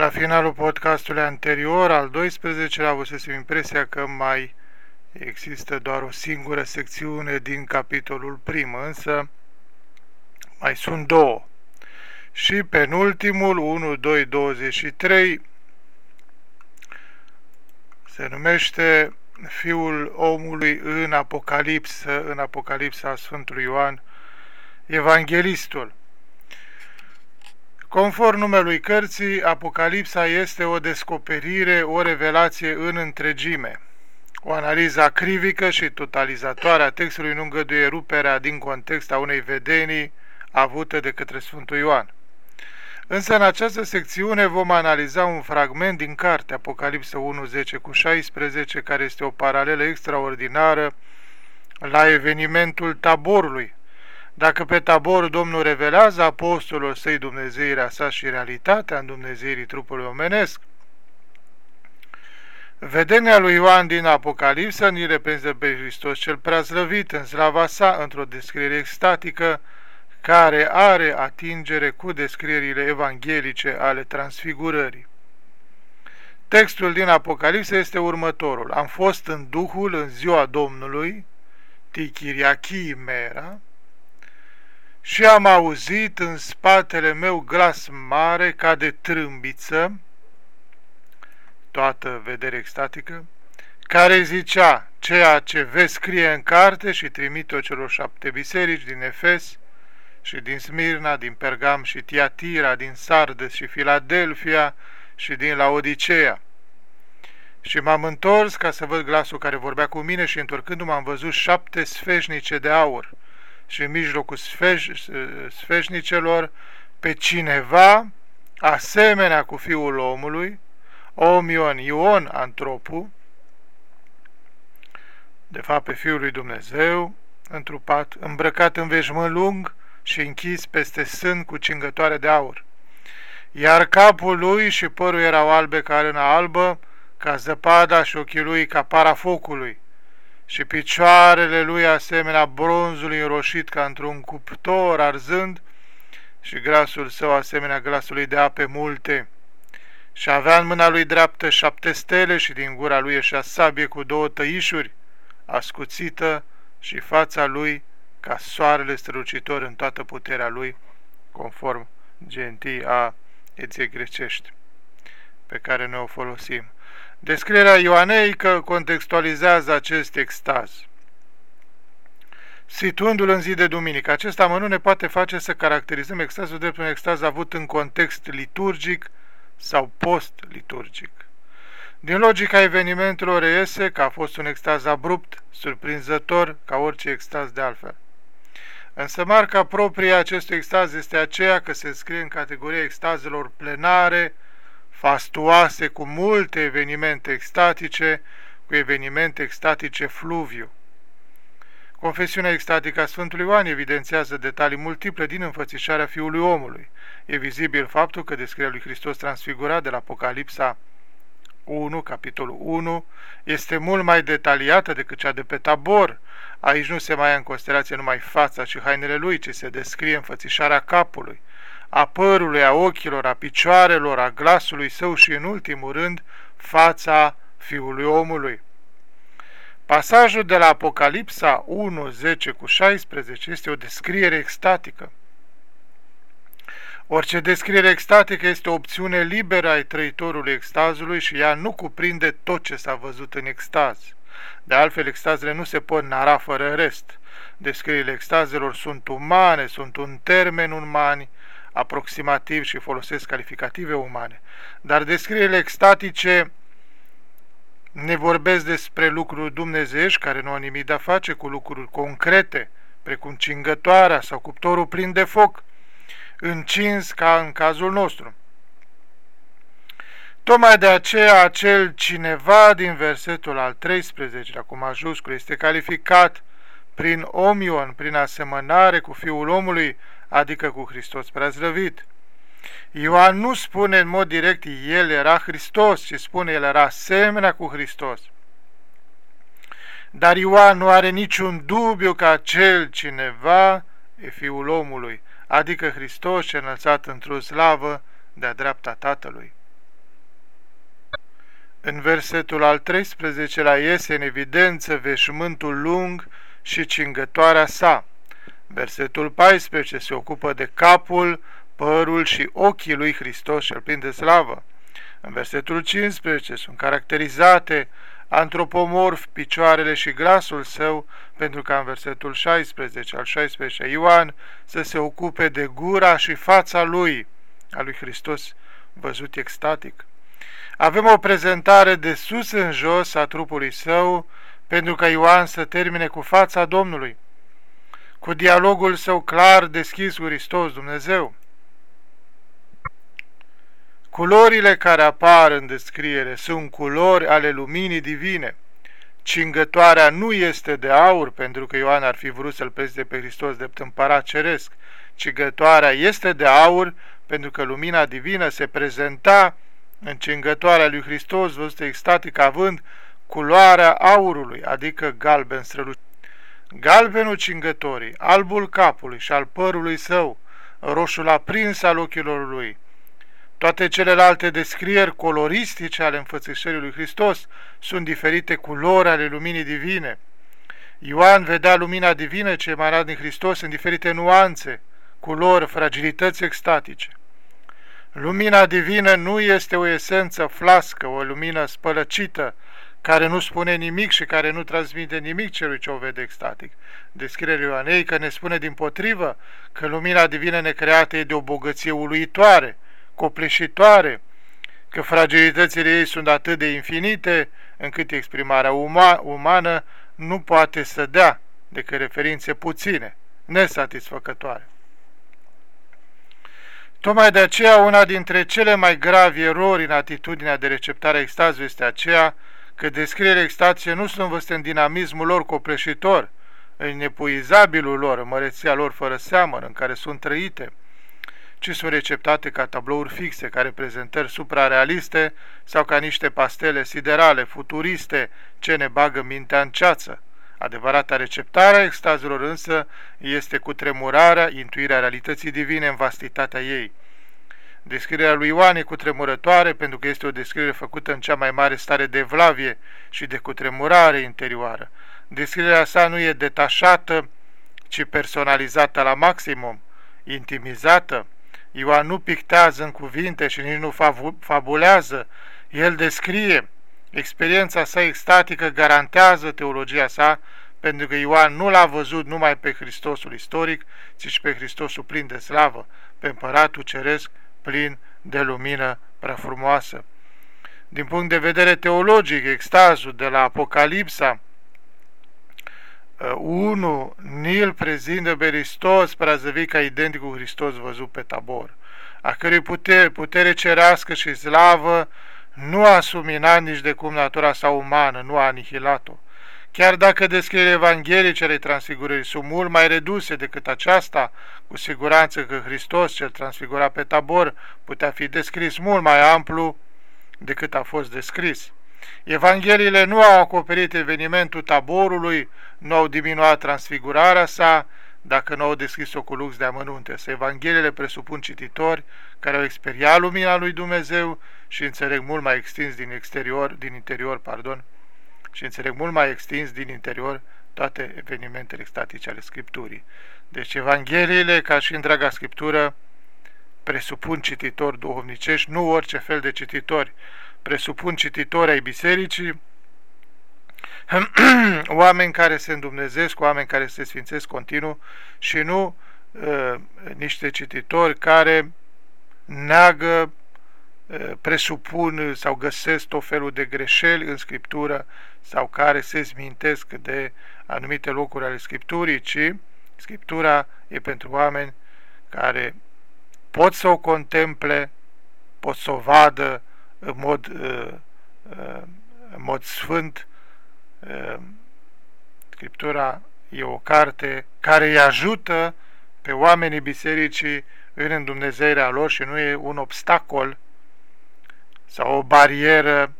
La finalul podcastului anterior, al 12-lea, avusesem impresia că mai există doar o singură secțiune din capitolul prim, însă mai sunt două. Și penultimul, 1, 2, 23, se numește Fiul omului în Apocalipsă, în Apocalipsa Sfântului Ioan, Evanghelistul. Conform numelui cărții, Apocalipsa este o descoperire, o revelație în întregime. O analiză acrivică și totalizatoare a textului nu îngăduie ruperea din context a unei vedenii avute de către Sfântul Ioan. Însă în această secțiune vom analiza un fragment din carte Apocalipsa 1, 10 cu 16, care este o paralelă extraordinară la evenimentul taborului, dacă pe tabor Domnul revelează apostolul săi Dumnezeirea sa și realitatea în Dumnezeirii trupului omenesc, Vedenia lui Ioan din Apocalipsă ni reprezintă pe Hristos cel prea slăvit în slava sa într-o descriere extatică care are atingere cu descrierile evanghelice ale transfigurării. Textul din Apocalipsă este următorul. Am fost în Duhul în ziua Domnului, Tichiriachimera, și am auzit în spatele meu glas mare ca de trâmbiță, toată vedere extatică, care zicea, ceea ce vezi scrie în carte și trimite-o celor șapte biserici din Efes și din Smirna, din Pergam și Tiatira, din Sardes și Filadelfia și din Laodicea. Și m-am întors ca să văd glasul care vorbea cu mine și întorcându-mă am văzut șapte sfeșnice de aur, și în mijlocul sfeș, sfeșnicelor pe cineva, asemenea cu Fiul omului, Omion Ion Antropu, de fapt pe Fiul lui Dumnezeu, întrupat, îmbrăcat în veșmânt lung și închis peste sân cu cingătoare de aur. Iar capul lui și părul erau albe ca arena albă, ca zăpada și ochii lui ca para focului și picioarele lui asemenea bronzului înroșit ca într-un cuptor arzând și glasul său asemenea glasului de ape multe. Și avea în mâna lui dreaptă șapte stele și din gura lui ieșea sabie cu două tăișuri, ascuțită și fața lui ca soarele strălucitor în toată puterea lui, conform gentii a eției grecești, pe care noi o folosim. Descrierea ioaneică contextualizează acest extaz. Situându-l în zi de duminică, acest amănunt ne poate face să caracterizăm extazul drept un extaz avut în context liturgic sau post-liturgic. Din logica evenimentelor reiese că a fost un extaz abrupt, surprinzător, ca orice extaz de altfel. Însă marca proprie a acestui extaz este aceea că se scrie în categoria extazelor plenare, fastuoase cu multe evenimente extatice, cu evenimente extatice fluviu. Confesiunea extatică a Sfântului Ioan evidențiază detalii multiple din înfățișarea Fiului Omului. E vizibil faptul că descrierea lui Hristos transfigurat de la Apocalipsa 1, capitolul 1, este mult mai detaliată decât cea de pe tabor. Aici nu se mai ia în considerație numai fața și hainele lui, ci se descrie înfățișarea capului a părului, a ochilor, a picioarelor, a glasului său și, în ultimul rând, fața Fiului Omului. Pasajul de la Apocalipsa 1, 10 cu 16 este o descriere extatică. Orice descriere extatică este o opțiune liberă a trăitorului extazului și ea nu cuprinde tot ce s-a văzut în extaz. De altfel, extazele nu se pot nara fără rest. Descrierile extazelor sunt umane, sunt un termen umani, aproximativ și folosesc calificative umane, dar descrierile extatice ne vorbesc despre lucruri dumnezeiești care nu au nimic de a face cu lucruri concrete, precum cingătoarea sau cuptorul plin de foc, încins ca în cazul nostru. Tocmai de aceea acel cineva din versetul al 13 cu majuscul este calificat prin omion, prin asemănare cu Fiul omului, adică cu Hristos preazrăvit. Ioan nu spune în mod direct El era Hristos, ci spune El era asemenea cu Hristos. Dar Ioan nu are niciun dubiu că acel cineva e Fiul omului, adică Hristos ce înălțat într-o slavă de-a dreapta Tatălui. În versetul al 13-lea iese în evidență veșmântul lung și cingătoarea sa. Versetul 14 se ocupă de capul, părul și ochii lui Hristos cel plin de slavă. În versetul 15 sunt caracterizate antropomorf picioarele și glasul său, pentru ca în versetul 16 al 16 Ioan să se ocupe de gura și fața lui, a lui Hristos văzut extatic. Avem o prezentare de sus în jos a trupului său, pentru ca Ioan să termine cu fața Domnului, cu dialogul său clar deschis cu Hristos Dumnezeu. Culorile care apar în descriere sunt culori ale luminii divine. Cingătoarea nu este de aur, pentru că Ioan ar fi vrut să-l prezide pe Hristos de împărat ceresc. Cingătoarea este de aur, pentru că lumina divină se prezenta în cingătoarea lui Hristos, văzută extatic, având culoarea aurului, adică galben strălucit. Galbenul cingătorii, albul capului și al părului său, roșul aprins al ochilor lui, toate celelalte descrieri coloristice ale înfățișării lui Hristos sunt diferite culori ale luminii divine. Ioan vedea lumina divină ce emarat din Hristos în diferite nuanțe, culori, fragilități extatice. Lumina divină nu este o esență flască, o lumină spălăcită, care nu spune nimic și care nu transmite nimic celui ce o vede extatic. Descrierea Ioanei că ne spune din potrivă că lumina divină necreată e de o bogăție uluitoare, copleșitoare, că fragilitățile ei sunt atât de infinite încât exprimarea uma, umană nu poate să dea decât referințe puține, nesatisfăcătoare. Tocmai de aceea, una dintre cele mai gravi erori în atitudinea de receptare a extazului este aceea că descrierile extației nu sunt văzute în dinamismul lor copleșitor, în epuizabilul lor, în măreția lor fără seamăn, în care sunt trăite, ci sunt receptate ca tablouri fixe, ca reprezentări suprarealiste sau ca niște pastele siderale, futuriste, ce ne bagă mintea în ceață. Adevărata receptare a extazilor însă este cu tremurarea, intuirea realității divine în vastitatea ei. Descrierea lui Ioan e cutremurătoare pentru că este o descriere făcută în cea mai mare stare de vlavie și de cutremurare interioară. Descrierea sa nu e detașată, ci personalizată la maximum, intimizată, Ioan nu pictează în cuvinte și nici nu fabulează, el descrie. Experiența sa extatică garantează teologia sa, pentru că Ioan nu l-a văzut numai pe Hristosul istoric, ci și pe Hristosul plin de slavă, pe împăratul ceresc plin de lumină prea frumoasă. Din punct de vedere teologic, extazul de la Apocalipsa, 1. Nil prezintă pe Hristos prazăvit ca identic cu Hristos văzut pe tabor, a cărui putere, putere cerească și slavă nu a suminat nici de cum natura sa umană, nu a anihilat-o. Chiar dacă descrierile evanghelice ale transfigurării sunt mult mai reduse decât aceasta, cu siguranță că Hristos, cel transfigurat pe tabor, putea fi descris mult mai amplu decât a fost descris. Evangheliile nu au acoperit evenimentul taborului, nu au diminuat transfigurarea sa, dacă nu au deschis-o cu lux de amănunte. Să Evangheliile presupun cititori care au experiat lumina lui Dumnezeu și înțeleg mult mai extins din exterior, din interior, pardon, și înțeleg mult mai extins din interior toate evenimentele statice ale Scripturii. Deci Evangheliile, ca și întreaga Scriptură, presupun cititori duhovnicești, nu orice fel de cititori, presupun cititori ai bisericii, oameni care se îndumnezesc, oameni care se sfințesc continuu și nu uh, niște cititori care neagă, uh, presupun sau găsesc tot felul de greșeli în Scriptură sau care se zmintesc de anumite locuri ale Scripturii, ci Scriptura e pentru oameni care pot să o contemple, pot să o vadă în mod, uh, uh, în mod sfânt. Uh, Scriptura e o carte care îi ajută pe oamenii bisericii în îndumnezeirea lor și nu e un obstacol sau o barieră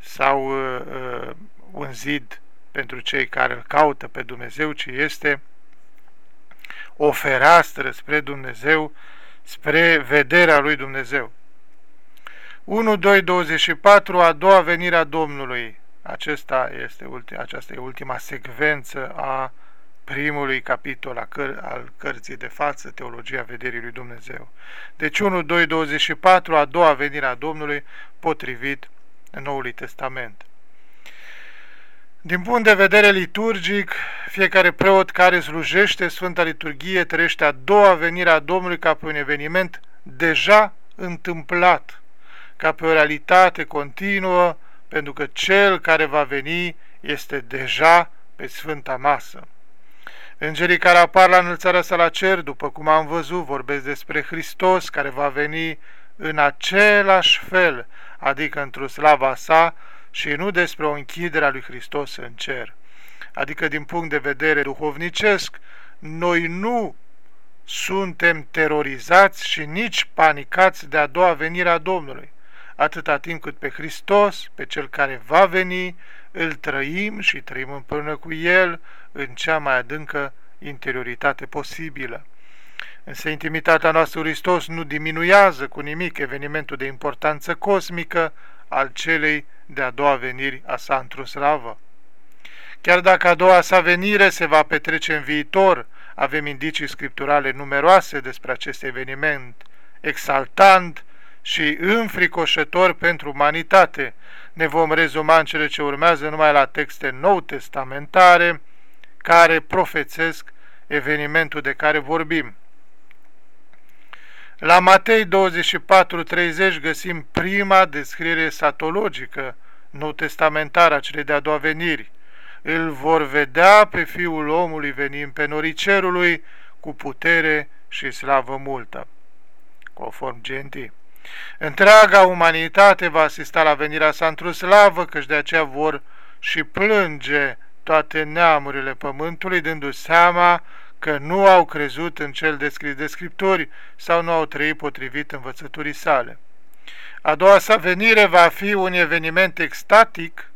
sau uh, un zid pentru cei care îl caută pe Dumnezeu, ci este o fereastră spre Dumnezeu, spre vederea lui Dumnezeu. 1, 2, 24, a doua venire a Domnului. Acesta este, aceasta e ultima secvență a primului capitol a căr al cărții de față, Teologia Vederii lui Dumnezeu. Deci 1, 2, 24, a doua venire a Domnului, potrivit Noului Testament. Din punct de vedere liturgic, fiecare preot care slujește Sfânta Liturghie trăiește a doua venire a Domnului ca pe un eveniment deja întâmplat, ca pe o realitate continuă, pentru că cel care va veni este deja pe Sfânta Masă. Îngerii care apar la înălțarea sa la cer, după cum am văzut, vorbesc despre Hristos care va veni în același fel, adică într-o slava sa, și nu despre o închidere a lui Hristos în cer. Adică din punct de vedere duhovnicesc, noi nu suntem terorizați și nici panicați de a doua venire a Domnului, atâta timp cât pe Hristos, pe Cel care va veni, îl trăim și trăim împreună cu El în cea mai adâncă interioritate posibilă. Însă intimitatea noastră Hristos nu diminuează cu nimic evenimentul de importanță cosmică al celei de-a doua veniri a sa într-o slavă. Chiar dacă a doua sa venire se va petrece în viitor, avem indicii scripturale numeroase despre acest eveniment, exaltant și înfricoșător pentru umanitate. Ne vom rezuma în cele ce urmează numai la texte nou testamentare care profețesc evenimentul de care vorbim. La Matei 24-30 găsim prima descriere satologică nou testamentară a celei de-a doua veniri. Îl vor vedea pe Fiul omului venind pe norii cerului cu putere și slavă multă. Conform gentii. Întreaga umanitate va asista la venirea sa într-o slavă, căci de aceea vor și plânge toate neamurile pământului, dându-și seama că nu au crezut în cel descris de Scripturi sau nu au trăit potrivit învățăturii sale. A doua sa venire va fi un eveniment extatic,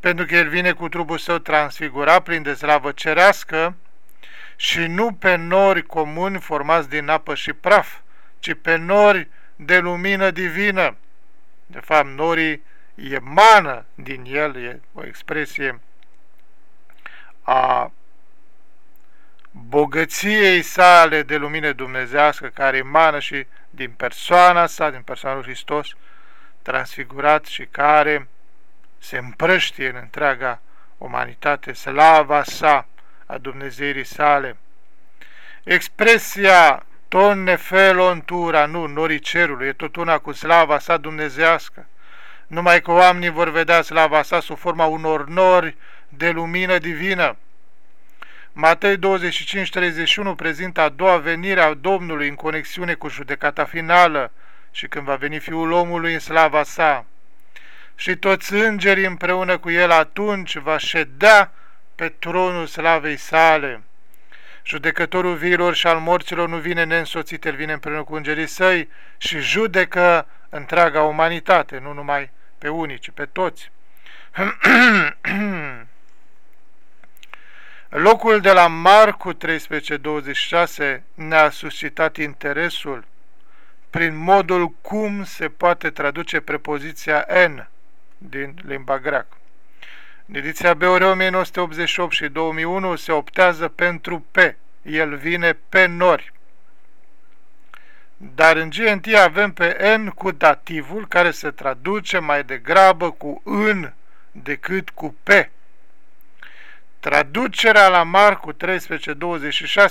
pentru că el vine cu trupul său transfigurat prin dezlavă cerească și nu pe nori comuni formați din apă și praf, ci pe nori de lumină divină. De fapt, norii emană din el, e o expresie a bogăției sale de lumină dumnezească care emană și din persoana sa, din persoana lui Hristos, transfigurat și care se împrăștie în întreaga umanitate, slava sa a Dumnezeirii sale. Expresia ton nefelontura, nu, norii cerului, e tot una cu slava sa dumnezească. Numai că oamenii vor vedea slava sa sub forma unor nori de lumină divină. Matei 25-31 prezintă a doua venire a Domnului în conexiune cu judecata finală și când va veni Fiul omului în slava sa. Și toți îngerii împreună cu el atunci va ședea pe tronul slavei sale. Judecătorul viilor și al morților nu vine neînsoțit, el vine împreună cu îngerii săi și judecă întreaga umanitate, nu numai pe unii, ci pe toți. Locul de la Marcu 13:26 ne-a suscitat interesul prin modul cum se poate traduce prepoziția N din limba greacă. În ediția BOR 1988 și 2001 se optează pentru P. El vine pe nori. Dar în GNT avem pe N cu dativul care se traduce mai degrabă cu în decât cu P. Traducerea la Marcu 13:26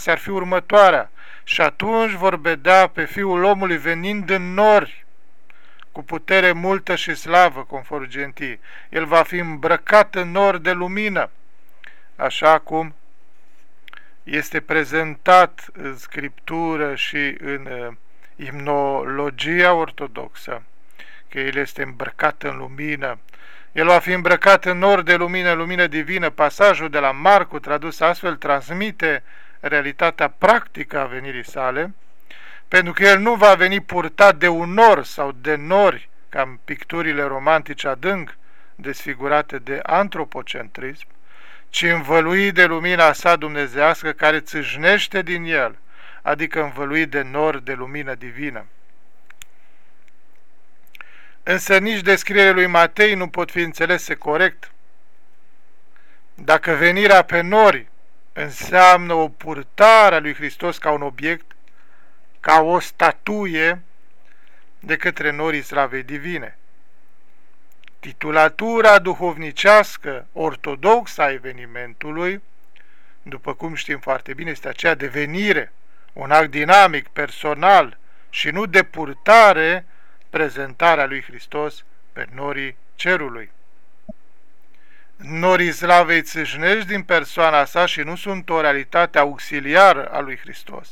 ar fi următoarea. Și atunci vor vedea pe Fiul omului venind în nori, cu putere multă și slavă, conform gentii. El va fi îmbrăcat în nori de lumină, așa cum este prezentat în scriptură și în uh, imnologia ortodoxă, că el este îmbrăcat în lumină, el va fi îmbrăcat în nor de lumină, lumină divină. Pasajul de la Marcu, tradus astfel, transmite realitatea practică a venirii sale, pentru că el nu va veni purtat de un nor sau de nori, ca în picturile romantice adânc desfigurate de antropocentrism, ci învăluit de lumina sa dumnezească care țâșnește din el, adică învăluit de nor de lumină divină. Însă nici descrierea lui Matei nu pot fi înțelese corect. Dacă venirea pe nori înseamnă o purtare a lui Hristos ca un obiect, ca o statuie de către norii slavei divine. Titulatura duhovnicească ortodoxă a evenimentului, după cum știm foarte bine, este aceea de venire, un act dinamic, personal și nu de purtare, prezentarea lui Hristos pe norii cerului. Norii slavei țâșnești din persoana sa și nu sunt o realitate auxiliară a lui Hristos.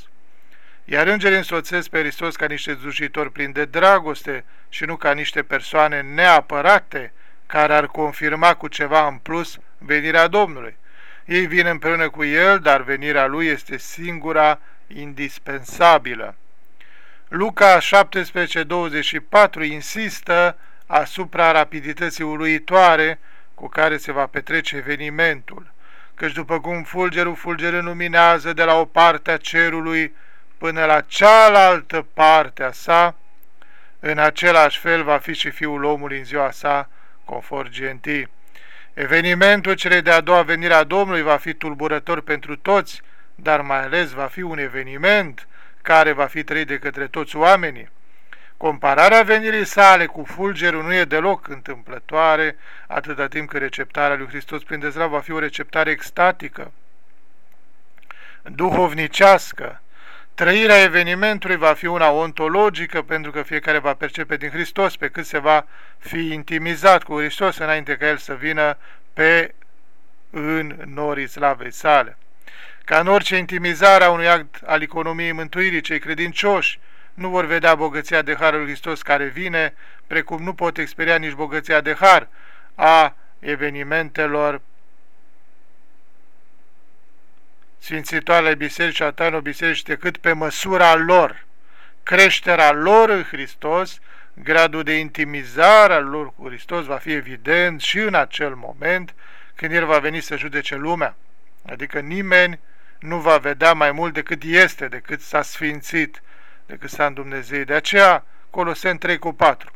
Iar îngerii însoțesc pe Hristos ca niște zujitori plini de dragoste și nu ca niște persoane neapărate care ar confirma cu ceva în plus venirea Domnului. Ei vin împreună cu El, dar venirea Lui este singura indispensabilă. Luca 17:24 insistă asupra rapidității uluitoare cu care se va petrece evenimentul, căci după cum fulgerul fulgerând luminează de la o parte a cerului până la cealaltă parte a sa, în același fel va fi și Fiul omului în ziua sa, conform gentii. Evenimentul cele de-a doua venire a Domnului va fi tulburător pentru toți, dar mai ales va fi un eveniment care va fi trăit de către toți oamenii. Compararea venirii sale cu fulgerul nu e deloc întâmplătoare, atâta timp cât receptarea lui Hristos prin dezrav va fi o receptare extatică, duhovnicească. Trăirea evenimentului va fi una ontologică, pentru că fiecare va percepe din Hristos, pe cât se va fi intimizat cu Hristos înainte ca El să vină pe în norii slavei sale. Ca în orice intimizare a unui act al economiei mântuirii, cei credincioși nu vor vedea bogăția de Harul Hristos care vine, precum nu pot experia nici bogăția de Har a evenimentelor sfințitoarele biserici, a taină biserici, decât pe măsura lor. Creșterea lor în Hristos, gradul de intimizare al lor cu Hristos va fi evident și în acel moment când El va veni să judece lumea. Adică nimeni nu va vedea mai mult decât este, decât s-a sfințit, decât s-a Dumnezeu. De aceea, Colosen 3 cu 4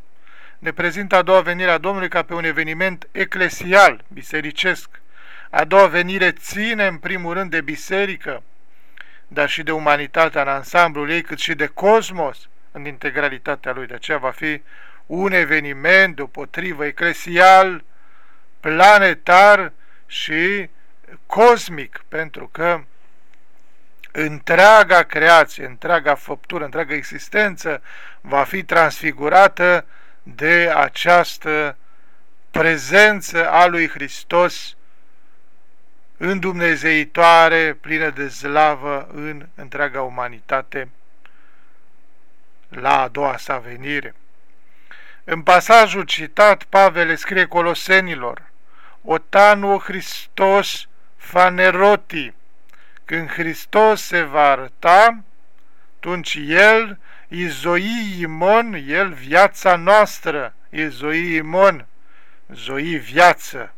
ne prezintă a doua venire a Domnului ca pe un eveniment eclesial, bisericesc. A doua venire ține în primul rând de biserică, dar și de umanitatea în ansamblul ei, cât și de cosmos în integralitatea lui. De aceea va fi un eveniment deopotrivă eclesial, planetar și cosmic, pentru că întreaga creație, întreaga făptură, întreaga existență va fi transfigurată de această prezență a lui Hristos îndumnezeitoare, plină de slavă în întreaga umanitate la a doua sa venire. În pasajul citat, Pavel scrie colosenilor, Otanu Hristos faneroti, când Hristos se va arăta, atunci El, izoi imon, El viața noastră, izoi imon, zoi viață,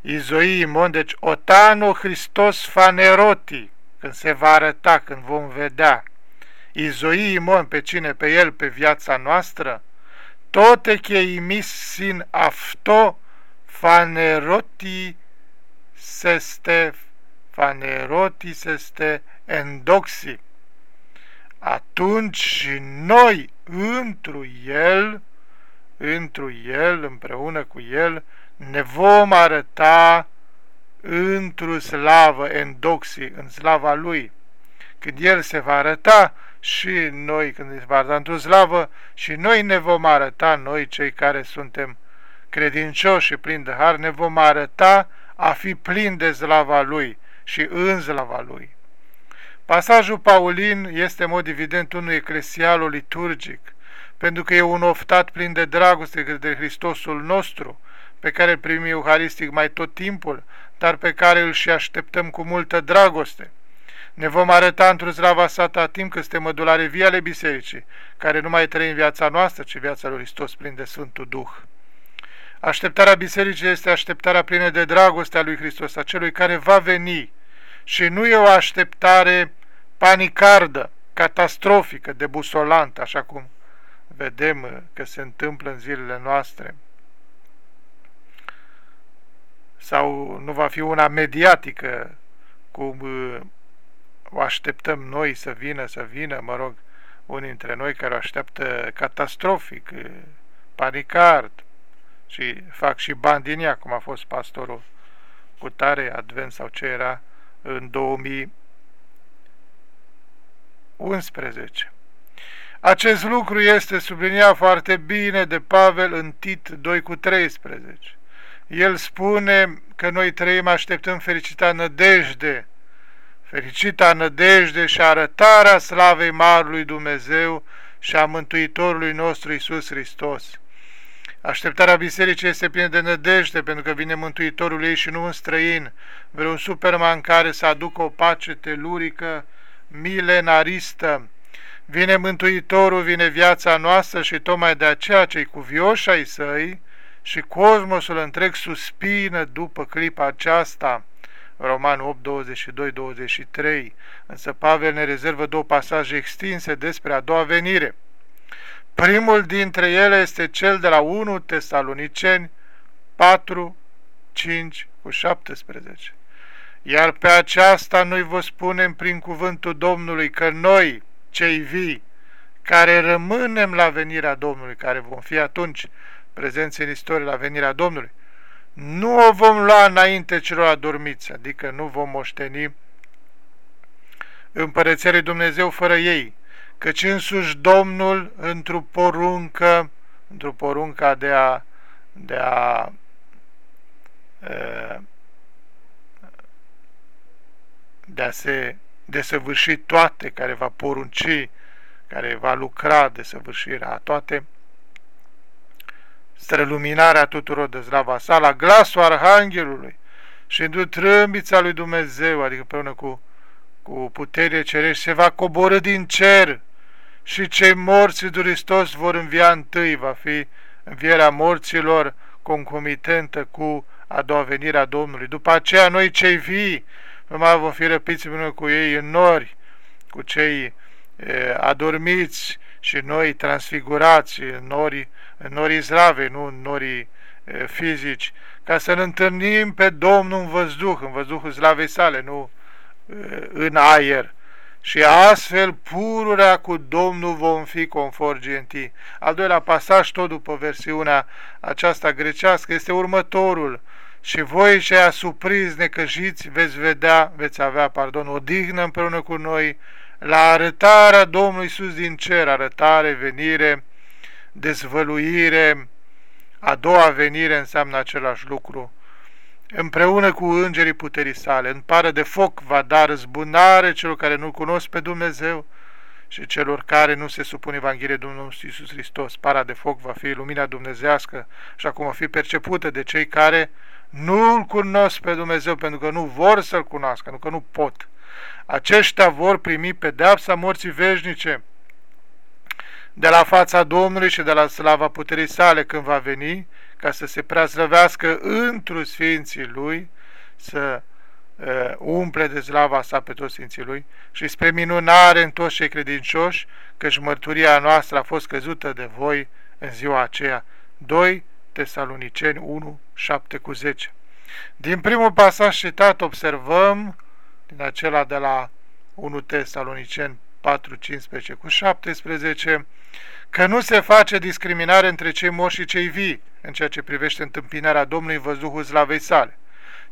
izoi imon, deci otano Hristos faneroti, când se va arăta, când vom vedea, izoi imon pe cine, pe El, pe viața noastră, tote che imis sin afto faneroti seste fanerotis este endoxi. Atunci și noi, întru El, întru El, împreună cu El, ne vom arăta într-o slavă, endoxi, în slava Lui. Când El se va arăta, și noi, când se va arăta într-o slavă, și noi ne vom arăta, noi cei care suntem credincioși și plini de har, ne vom arăta a fi plini de slava Lui și în slava lui. Pasajul Paulin este, în mod evident, unul eclesial liturgic, pentru că e un oftat plin de dragoste de Hristosul nostru, pe care îl primim euharistic mai tot timpul, dar pe care îl și așteptăm cu multă dragoste. Ne vom arăta într-o zrava sata timp că suntem mădulare vii ale bisericii, care nu mai trăim viața noastră, ci viața lui Hristos plin de Sfântul Duh. Așteptarea bisericii este așteptarea plină de dragoste a lui Hristos, a celui care va veni. Și nu e o așteptare panicardă, catastrofică, debusolantă, așa cum vedem că se întâmplă în zilele noastre, sau nu va fi una mediatică, cum uh, o așteptăm noi să vină, să vină, mă rog, unii dintre noi care o așteaptă catastrofic, uh, panicard și fac și bani din ea, cum a fost pastorul cu tare, advent sau ce era, în 2011. Acest lucru este subliniat foarte bine de Pavel în Tit 2 cu 13. El spune că noi trăim așteptăm fericita nădejde, fericita nădejde și arătarea slavei Marului Dumnezeu și a Mântuitorului nostru Isus Hristos. Așteptarea bisericii este plină de nădejde, pentru că vine Mântuitorul ei și nu un străin, vreun superman care să aducă o pace telurică, milenaristă. Vine Mântuitorul, vine viața noastră și tocmai de aceea cei cuvioși ai săi și cosmosul întreg suspină după clipa aceasta. Roman 8, 22, 23. Însă Pavel ne rezervă două pasaje extinse despre a doua venire. Primul dintre ele este cel de la 1 Tesaloniceni 4, 5 cu 17. Iar pe aceasta noi vă spunem prin cuvântul Domnului că noi, cei vii, care rămânem la venirea Domnului, care vom fi atunci prezenți în istorie la venirea Domnului, nu o vom lua înainte celor adormiți, adică nu vom moșteni împărăția Dumnezeu fără ei, căci însuși Domnul într-o poruncă, într-o poruncă de a, de a de a se desăvârși toate, care va porunci, care va lucra de săvârșirea toate, străluminarea tuturor de zlava sa, la glasul Arhanghelului și în trâmbița lui Dumnezeu, adică împreună cu, cu putere cerești, se va coborâ din cer și cei morți de Hristos vor învia întâi, va fi învierea morților concomitentă cu a doua venire a Domnului. După aceea, noi cei vii, mai vom fi răpiți împreună cu ei în nori, cu cei e, adormiți și noi transfigurați în nori, în norii zrave, nu în norii e, fizici, ca să ne întâlnim pe Domnul în văzduh, în văzduhul slavei sale, nu e, în aer și astfel pururea cu Domnul vom fi confort gentii. Al doilea pasaj, tot după versiunea aceasta grecească, este următorul. Și voi ce asupriți necăjiți veți vedea, veți avea, pardon, o dignă împreună cu noi la arătarea Domnului Iisus din cer, arătare, venire, dezvăluire, a doua venire înseamnă același lucru, împreună cu îngerii puterii sale. În pară de foc va da răzbunare celor care nu cunosc pe Dumnezeu și celor care nu se supun Evangheliei Domnului Iisus Hristos. Para de foc va fi lumina dumnezească, așa cum va fi percepută de cei care nu-L cunosc pe Dumnezeu, pentru că nu vor să-L cunoască, pentru că nu pot. Aceștia vor primi pedeapsa morții veșnice de la fața Domnului și de la slava puterii sale când va veni ca să se preaslăvească întru Sfinții Lui, să uh, umple de slava sa pe toți Sfinții Lui și spre minunare în toți cei credincioși, căci mărturia noastră a fost căzută de voi în ziua aceea. 2 Tesaloniceni 1, 7 cu 10. Din primul pasaj citat observăm, din acela de la 1 Tesaloniceni 4, 15 cu 17, că nu se face discriminare între cei morți și cei vii în ceea ce privește întâmpinarea Domnului în văzduhul slavei sale.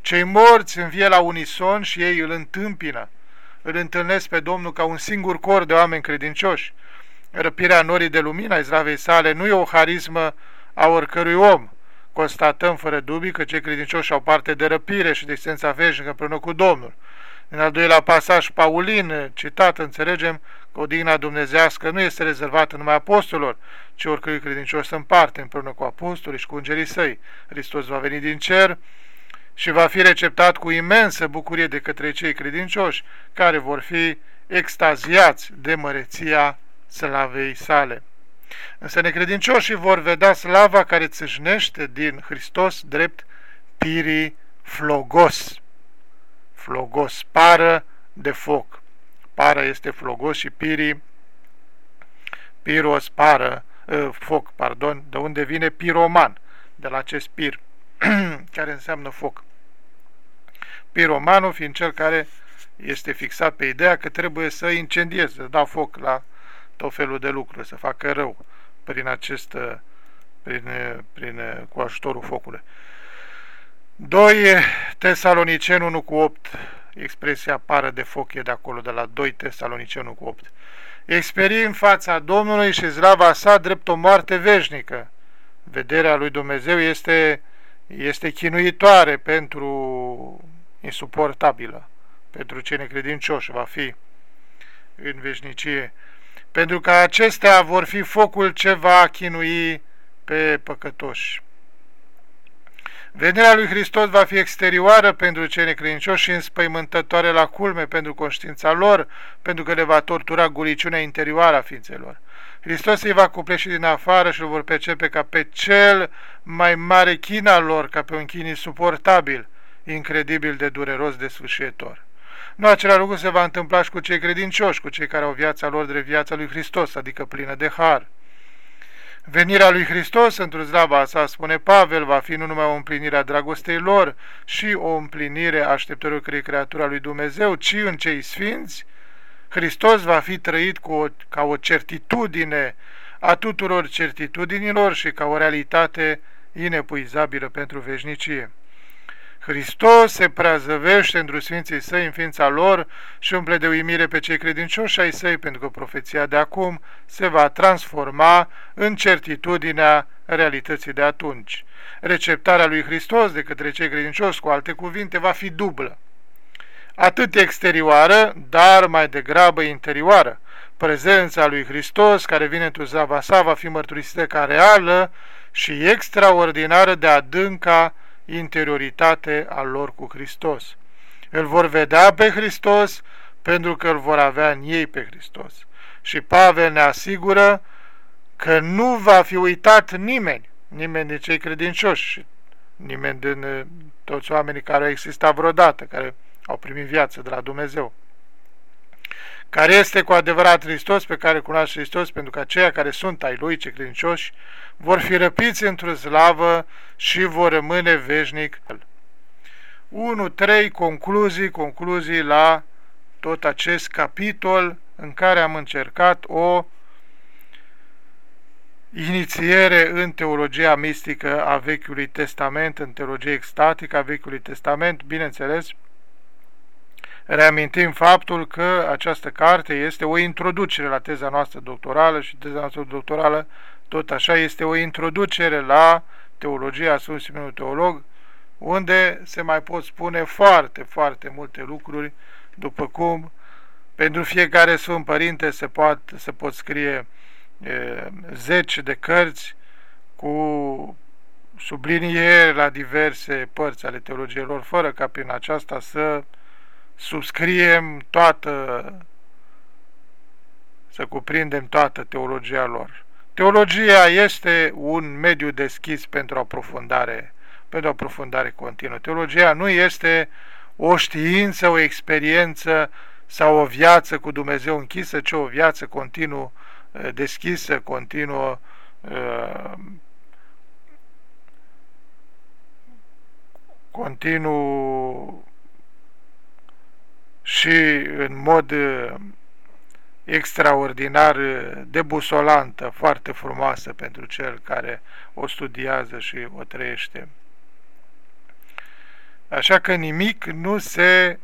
Cei morți învie la unison și ei îl întâmpină, îl întâlnesc pe Domnul ca un singur cor de oameni credincioși. Răpirea norii de lumină a slavei sale nu e o harismă a oricărui om. Constatăm fără dubii că cei credincioși au parte de răpire și de existența veșnică împreună cu Domnul. În al doilea pasaj Paulin, citat, înțelegem că odihna dumnezească nu este rezervată numai apostolilor, ci oricărui credincios în parte împreună cu apostolii și cu îngerii săi. Hristos va veni din cer și va fi receptat cu imensă bucurie de către cei credincioși, care vor fi extaziați de măreția slavei sale. Însă necredincioșii vor vedea slava care țâșnește din Hristos drept pirii flogos. Flogos, pară de foc. Pară este flogos și pirii, piros, pară, uh, foc, pardon, de unde vine piroman, de la acest pir, care înseamnă foc. Piromanul fiind cel care este fixat pe ideea că trebuie să incendieze, să dau foc la tot felul de lucruri, să facă rău prin acest, prin, prin, cu ajutorul focului. 2 Tesaloniceni 1 cu 8, expresia pară de foc e de acolo, de la 2 Tesaloniceni 1 cu 8. Experii în fața Domnului și zlava sa drept o moarte veșnică. Vederea lui Dumnezeu este, este chinuitoare pentru insuportabilă, pentru cei necredincioși, va fi în veșnicie. Pentru că acestea vor fi focul ce va chinui pe păcătoși. Vederea lui Hristos va fi exterioară pentru cei necredincioși și înspăimântătoare la culme pentru conștiința lor, pentru că le va tortura guriciunea interioară a ființelor. Hristos îi va cupleși din afară și îl vor percepe ca pe cel mai mare chin al lor, ca pe un chin insuportabil, incredibil de dureros de sfârșitor. Nu același lucru se va întâmpla și cu cei credincioși, cu cei care au viața lor de viața lui Hristos, adică plină de har. Venirea lui Hristos într-o slava sa, spune Pavel, va fi nu numai o împlinire a dragostei lor și o împlinire a așteptărilor către creatura lui Dumnezeu, ci în cei sfinți, Hristos va fi trăit cu o, ca o certitudine a tuturor certitudinilor și ca o realitate inepuizabilă pentru veșnicie. Hristos se preazăvește într Sfinții Săi în ființa lor și umple de uimire pe cei credincioși ai Săi, pentru că profeția de acum se va transforma în certitudinea realității de atunci. Receptarea lui Hristos de către cei credincioși, cu alte cuvinte, va fi dublă. Atât exterioară, dar mai degrabă interioară. Prezența lui Hristos, care vine într-o sa, va fi mărturisită ca reală și extraordinară de adânca interioritate a lor cu Hristos. Îl vor vedea pe Hristos pentru că îl vor avea în ei pe Hristos. Și Pavel ne asigură că nu va fi uitat nimeni, nimeni din cei credincioși, nimeni din eh, toți oamenii care au existat vreodată, care au primit viață de la Dumnezeu. Care este cu adevărat Hristos, pe care cunoaște Hristos, pentru că aceia care sunt ai Lui, cei credincioși, vor fi răpiți într-o slavă și vor rămâne veșnic. 1, 3 concluzii, concluzii la tot acest capitol în care am încercat o inițiere în teologia mistică a Vechiului Testament, în teologia extatică a Vechiului Testament, bineînțeles, reamintim faptul că această carte este o introducere la teza noastră doctorală și teza noastră doctorală tot așa este o introducere la teologia Sfântului Teolog, unde se mai pot spune foarte, foarte multe lucruri, după cum pentru fiecare Sfânt Părinte se, pot, se pot scrie e, zeci de cărți cu subliniere la diverse părți ale teologiei lor, fără ca prin aceasta să subscriem toată, să cuprindem toată teologia lor. Teologia este un mediu deschis pentru aprofundare, pentru aprofundare continuă. Teologia nu este o știință, o experiență sau o viață cu Dumnezeu închisă, ci o viață continuă eh, deschisă, continuă uh, continuu și în mod uh, extraordinar de busolantă, foarte frumoasă pentru cel care o studiază și o trăiește. Așa că nimic nu se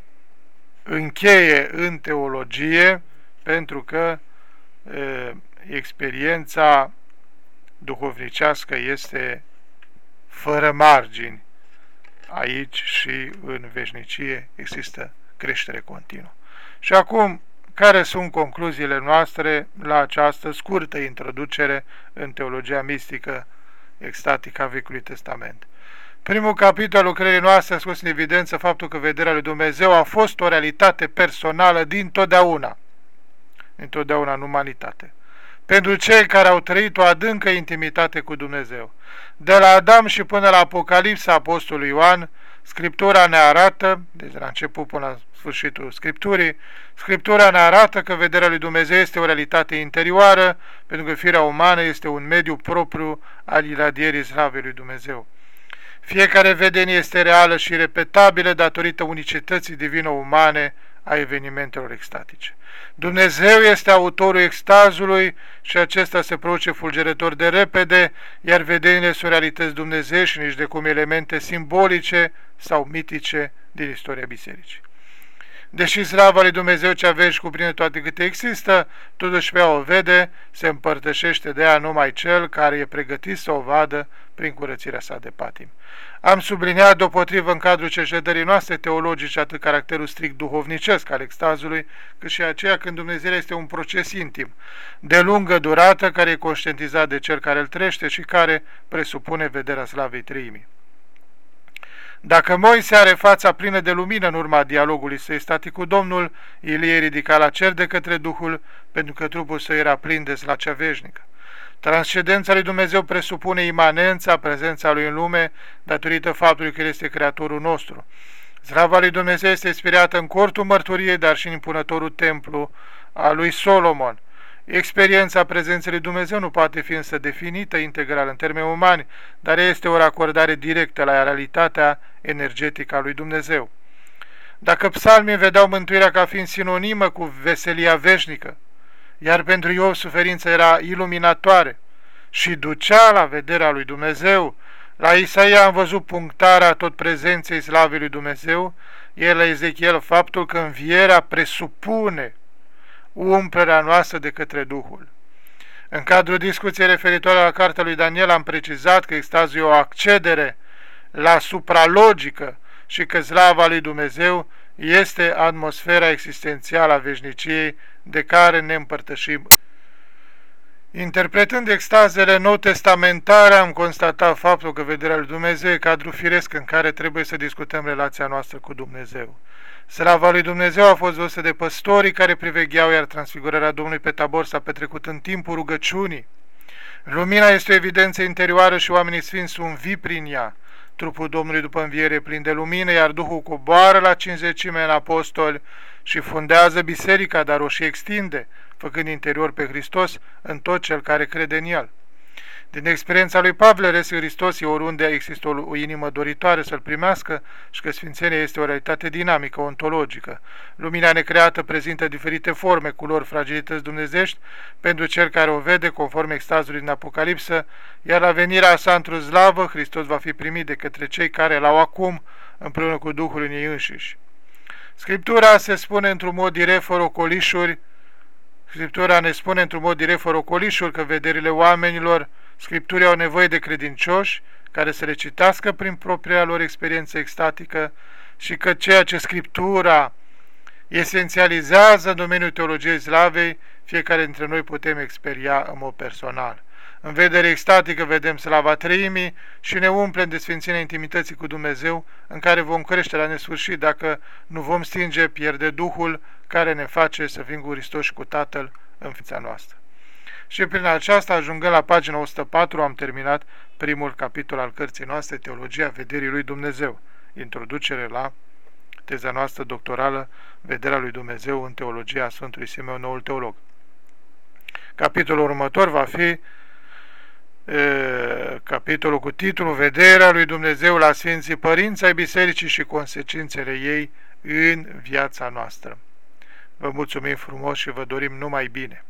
încheie în teologie pentru că e, experiența duhovnicească este fără margini. Aici și în veșnicie există creștere continuă. Și acum, care sunt concluziile noastre la această scurtă introducere în teologia mistică extatică a Vechiului Testament? Primul capitol al lucrării noastre a scos în evidență faptul că vederea lui Dumnezeu a fost o realitate personală din totdeauna, din totdeauna în umanitate. Pentru cei care au trăit o adâncă intimitate cu Dumnezeu. De la Adam și până la Apocalipsa Apostolului Ioan Scriptura ne arată, deci de la început până la sfârșitul Scripturii, Scriptura ne arată că vederea lui Dumnezeu este o realitate interioară, pentru că firea umană este un mediu propriu al iradierii slavei lui Dumnezeu. Fiecare vedenie este reală și repetabilă datorită unicității divino-umane a evenimentelor extatice. Dumnezeu este autorul extazului și acesta se produce fulgerător de repede, iar vedeniile sunt realități dumnezeiești, nici de cum elemente simbolice sau mitice din istoria bisericii. Deși slava lui Dumnezeu cea vești cuprinde toate câte există, totuși pe o vede, se împărtășește de ea numai cel care e pregătit să o vadă prin curățirea sa de patim. Am subliniat deopotrivă în cadrul cercetării noastre teologice atât caracterul strict duhovnicesc al extazului, cât și aceea când Dumnezeu este un proces intim, de lungă durată, care e conștientizat de cel care îl trește și care presupune vederea slavei treimii. Dacă Moise are fața plină de lumină în urma dialogului său static cu Domnul, el e ridicat la cer de către Duhul, pentru că trupul său era plin de slacea veșnică. Transcendența lui Dumnezeu presupune imanența, prezența lui în lume, datorită faptului că El este Creatorul nostru. Zrava lui Dumnezeu este inspirată în cortul mărturiei, dar și în impunătorul templu al lui Solomon. Experiența prezenței lui Dumnezeu nu poate fi însă definită integral în termeni umani, dar este o racordare directă la realitatea energetică a lui Dumnezeu. Dacă psalmii vedeau mântuirea ca fiind sinonimă cu veselia veșnică, iar pentru Iov suferința era iluminatoare și ducea la vederea lui Dumnezeu, la Isaia am văzut punctarea tot prezenței slavei lui Dumnezeu, iar la Ezechiel faptul că învierea presupune umplerea noastră de către Duhul. În cadrul discuției referitoare la cartea lui Daniel am precizat că extazul e o accedere la supralogică și că slava lui Dumnezeu este atmosfera existențială a veșniciei de care ne împărtășim. Interpretând extazele nou testamentare, am constatat faptul că vederea lui Dumnezeu e cadrul firesc în care trebuie să discutăm relația noastră cu Dumnezeu. Slava lui Dumnezeu a fost văzută de păstorii care privegheau, iar transfigurarea Domnului pe tabor s-a petrecut în timpul rugăciunii. Lumina este o evidență interioară și oamenii sfinți sunt vii prin ea. Trupul Domnului după înviere plin de lumină, iar Duhul coboară la cinzecime în apostoli și fundează biserica, dar o și extinde, făcând interior pe Hristos în tot cel care crede în El. Din experiența lui Pavel, Resi Hristos e oriunde există o, o inimă doritoare să-L primească și că Sfințenia este o realitate dinamică, ontologică. Lumina necreată prezintă diferite forme, culori, fragilități dumnezești pentru cel care o vede conform extazului din Apocalipsă, iar la venirea sa într-o slavă, Hristos va fi primit de către cei care l-au acum împreună cu Duhul în ei înșiși. Scriptura se spune într-un mod direct, fără ocolișuri, Scriptura ne spune într-un mod direct, fără ocolișuri, că vederile oamenilor Scripturii au nevoie de credincioși care să le citească prin propria lor experiență extatică și că ceea ce Scriptura esențializează în domeniul teologiei slavei, fiecare dintre noi putem experia în mod personal. În vedere extatică vedem slava treimii și ne umplem de sfințenia intimității cu Dumnezeu, în care vom crește la nesfârșit dacă nu vom stinge, pierde Duhul care ne face să fim cu Hristos și cu Tatăl în ființa noastră. Și prin aceasta, ajungând la pagina 104, am terminat primul capitol al cărții noastre, Teologia Vederii lui Dumnezeu, introducere la teza noastră doctorală, Vederea lui Dumnezeu în Teologia Sfântului Simeon, noul teolog. Capitolul următor va fi e, capitolul cu titlul Vederea lui Dumnezeu la Sfinții Părinți ai Bisericii și consecințele ei în viața noastră. Vă mulțumim frumos și vă dorim numai bine!